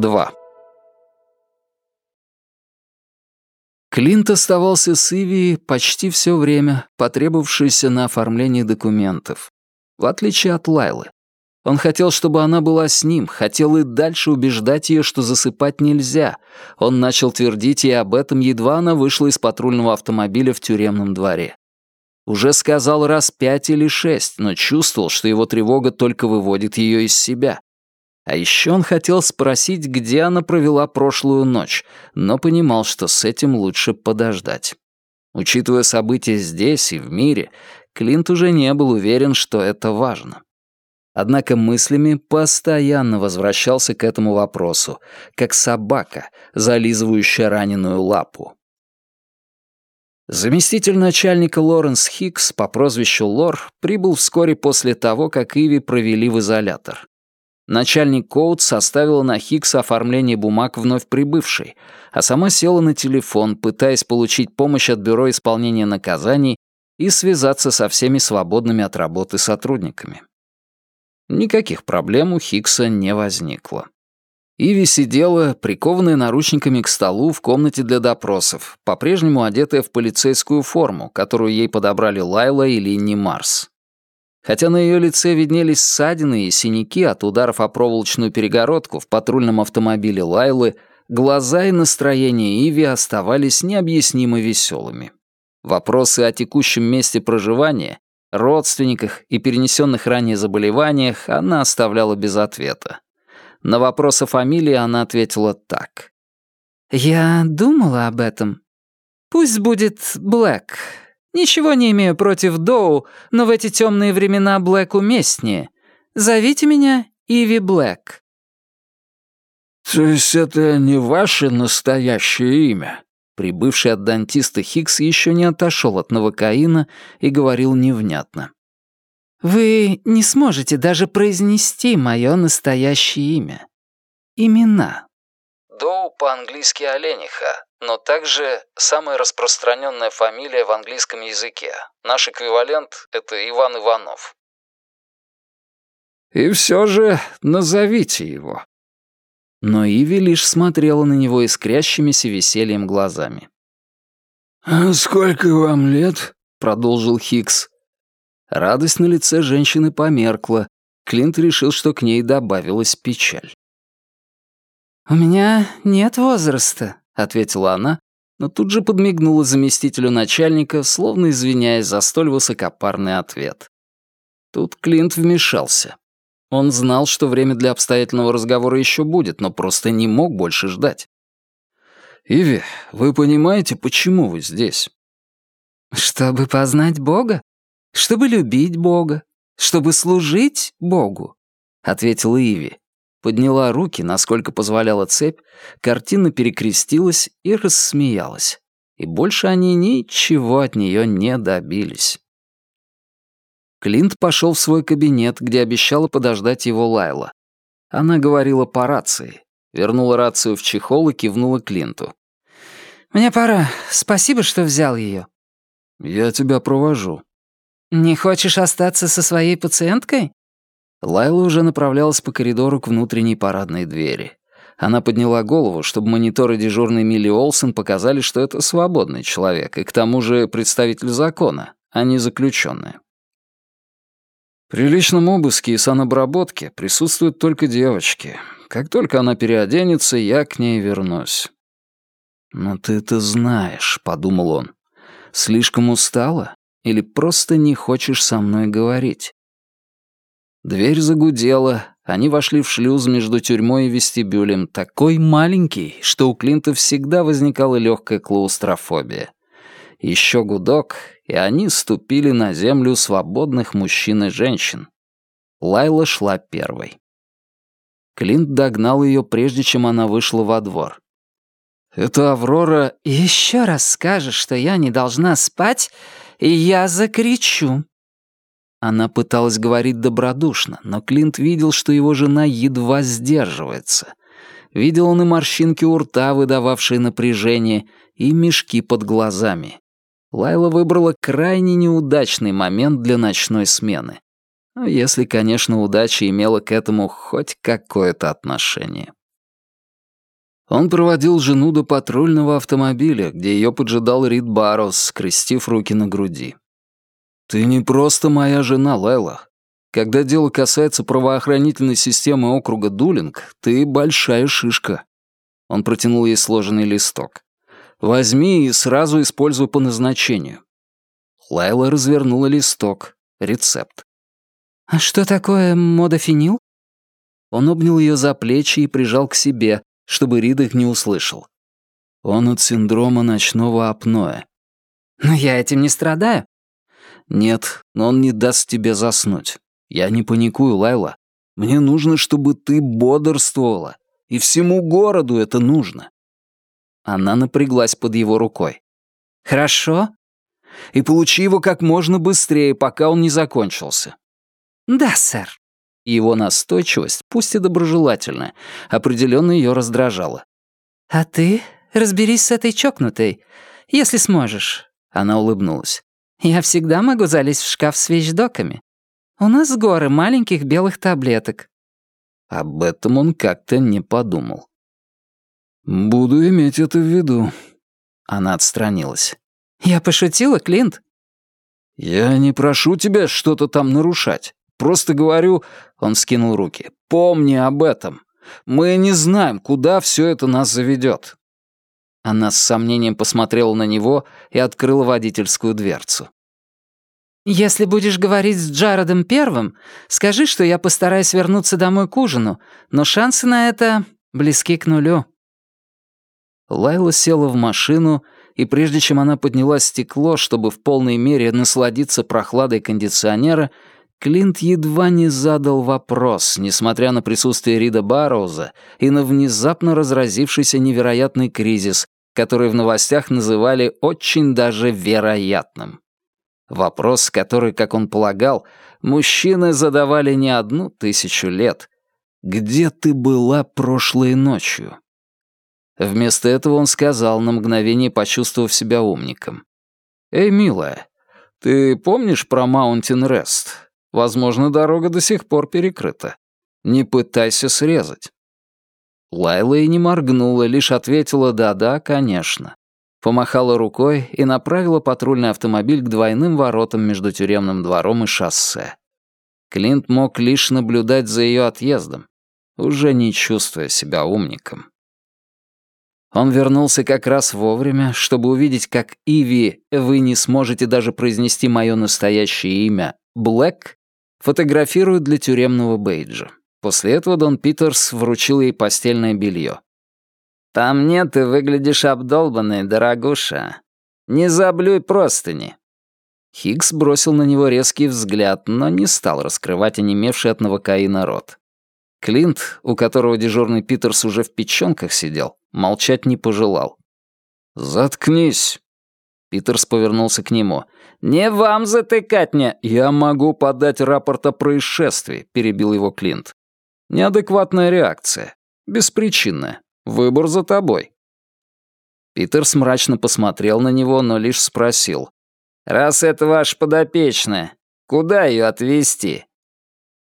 2. Клинт оставался с Иви почти все время, потребовавшееся на оформление документов. В отличие от Лайлы. Он хотел, чтобы она была с ним, хотел и дальше убеждать ее, что засыпать нельзя. Он начал твердить ей об этом, едва она вышла из патрульного автомобиля в тюремном дворе. Уже сказал раз пять или шесть, но чувствовал, что его тревога только выводит ее из себя. А еще он хотел спросить, где она провела прошлую ночь, но понимал, что с этим лучше подождать. Учитывая события здесь и в мире, Клинт уже не был уверен, что это важно. Однако мыслями постоянно возвращался к этому вопросу, как собака, зализывающая раненую лапу. Заместитель начальника Лоренс Хикс по прозвищу Лор прибыл вскоре после того, как Иви провели в изолятор. Начальник Коут составила на Хикса оформление бумаг вновь прибывшей, а сама села на телефон, пытаясь получить помощь от Бюро исполнения наказаний и связаться со всеми свободными от работы сотрудниками. Никаких проблем у Хикса не возникло. Иви сидела, прикованная наручниками к столу в комнате для допросов, по-прежнему одетая в полицейскую форму, которую ей подобрали Лайла и Линни Марс. Хотя на ее лице виднелись ссадины и синяки от ударов о проволочную перегородку в патрульном автомобиле Лайлы, глаза и настроение Иви оставались необъяснимо веселыми. Вопросы о текущем месте проживания, родственниках и перенесенных ранее заболеваниях она оставляла без ответа. На вопрос о фамилии она ответила так. «Я думала об этом. Пусть будет Блэк. Ничего не имею против Доу, но в эти темные времена Блэк уместнее. Зовите меня Иви Блэк». «То есть это не ваше настоящее имя?» Прибывший от дантиста Хикс еще не отошел от новокаина и говорил невнятно. «Вы не сможете даже произнести мое настоящее имя. Имена». Доу по-английски олениха, но также самая распространенная фамилия в английском языке. Наш эквивалент — это Иван Иванов. «И все же назовите его». Но Иви лишь смотрела на него искрящимися весельем глазами. «А сколько вам лет?» — продолжил Хикс. Радость на лице женщины померкла. Клинт решил, что к ней добавилась печаль. «У меня нет возраста», — ответила она, но тут же подмигнула заместителю начальника, словно извиняясь за столь высокопарный ответ. Тут Клинт вмешался. Он знал, что время для обстоятельного разговора еще будет, но просто не мог больше ждать. «Иви, вы понимаете, почему вы здесь?» «Чтобы познать Бога? Чтобы любить Бога? Чтобы служить Богу?» — ответила Иви подняла руки, насколько позволяла цепь, картина перекрестилась и рассмеялась. И больше они ничего от нее не добились. Клинт пошел в свой кабинет, где обещала подождать его Лайла. Она говорила по рации, вернула рацию в чехол и кивнула Клинту. «Мне пора. Спасибо, что взял ее. «Я тебя провожу». «Не хочешь остаться со своей пациенткой?» Лайла уже направлялась по коридору к внутренней парадной двери. Она подняла голову, чтобы мониторы дежурной Милли Олсен показали, что это свободный человек, и к тому же представитель закона, а не заключенный. При личном обыске и санобработке присутствуют только девочки. Как только она переоденется, я к ней вернусь. «Но ты это знаешь», — подумал он. «Слишком устала? Или просто не хочешь со мной говорить?» Дверь загудела, они вошли в шлюз между тюрьмой и вестибюлем, такой маленький, что у Клинта всегда возникала легкая клаустрофобия. Еще гудок, и они ступили на землю свободных мужчин и женщин. Лайла шла первой. Клинт догнал ее, прежде чем она вышла во двор. «Это Аврора...» «Еще раз скажешь, что я не должна спать, и я закричу», она пыталась говорить добродушно, но Клинт видел, что его жена едва сдерживается. Видел он и морщинки у рта, выдававшие напряжение, и мешки под глазами. Лайла выбрала крайне неудачный момент для ночной смены. Ну, если, конечно, удача имела к этому хоть какое-то отношение. Он проводил жену до патрульного автомобиля, где ее поджидал Рид Баррос, скрестив руки на груди. «Ты не просто моя жена, Лайла. Когда дело касается правоохранительной системы округа Дулинг, ты большая шишка». Он протянул ей сложенный листок. «Возьми и сразу используй по назначению». Лайла развернула листок. Рецепт. «А что такое модофенил?» Он обнял ее за плечи и прижал к себе, чтобы Рид их не услышал. Он от синдрома ночного апноэ. «Но я этим не страдаю». «Нет, но он не даст тебе заснуть. Я не паникую, Лайла. Мне нужно, чтобы ты бодрствовала. И всему городу это нужно». Она напряглась под его рукой. «Хорошо». «И получи его как можно быстрее, пока он не закончился». «Да, сэр». Его настойчивость, пусть и доброжелательная, определенно ее раздражала. «А ты разберись с этой чокнутой, если сможешь», — она улыбнулась. «Я всегда могу залезть в шкаф с вещдоками. У нас горы маленьких белых таблеток». Об этом он как-то не подумал. «Буду иметь это в виду». Она отстранилась. «Я пошутила, Клинт?» «Я не прошу тебя что-то там нарушать. Просто говорю, он скинул руки, помни об этом. Мы не знаем, куда все это нас заведет. Она с сомнением посмотрела на него и открыла водительскую дверцу. «Если будешь говорить с Джаредом первым, скажи, что я постараюсь вернуться домой к ужину, но шансы на это близки к нулю». Лайла села в машину, и прежде чем она подняла стекло, чтобы в полной мере насладиться прохладой кондиционера, Клинт едва не задал вопрос, несмотря на присутствие Рида Барроуза и на внезапно разразившийся невероятный кризис, который в новостях называли очень даже вероятным. Вопрос, который, как он полагал, мужчины задавали не одну тысячу лет. «Где ты была прошлой ночью?» Вместо этого он сказал, на мгновение почувствовав себя умником. «Эй, милая, ты помнишь про Маунтин Рест? Возможно, дорога до сих пор перекрыта. Не пытайся срезать». Лайла и не моргнула, лишь ответила «да-да, конечно». Помахала рукой и направила патрульный автомобиль к двойным воротам между тюремным двором и шоссе. Клинт мог лишь наблюдать за ее отъездом, уже не чувствуя себя умником. Он вернулся как раз вовремя, чтобы увидеть, как Иви, вы не сможете даже произнести мое настоящее имя, Блэк, Фотографируют для тюремного бейджа. После этого Дон Питерс вручил ей постельное белье. «Там нет, ты выглядишь обдолбанной, дорогуша. Не заблюй простыни». Хиггс бросил на него резкий взгляд, но не стал раскрывать онемевший от новокаина рот. Клинт, у которого дежурный Питерс уже в печёнках сидел, молчать не пожелал. «Заткнись!» Питерс повернулся к нему. «Не вам затыкать мне!» «Я могу подать рапорт о происшествии», — перебил его Клинт. «Неадекватная реакция. Беспричинная. Выбор за тобой». Питерс мрачно посмотрел на него, но лишь спросил. «Раз это ваш подопечная, куда ее отвезти?»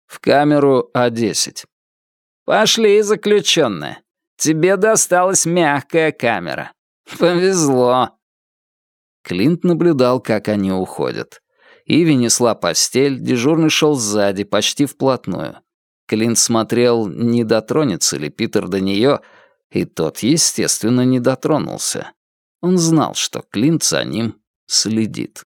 «В камеру А10». «Пошли, заключенная. Тебе досталась мягкая камера. Повезло». Клинт наблюдал, как они уходят. Иви несла постель, дежурный шел сзади, почти вплотную. Клинт смотрел, не дотронется ли Питер до нее, и тот, естественно, не дотронулся. Он знал, что Клинт за ним следит.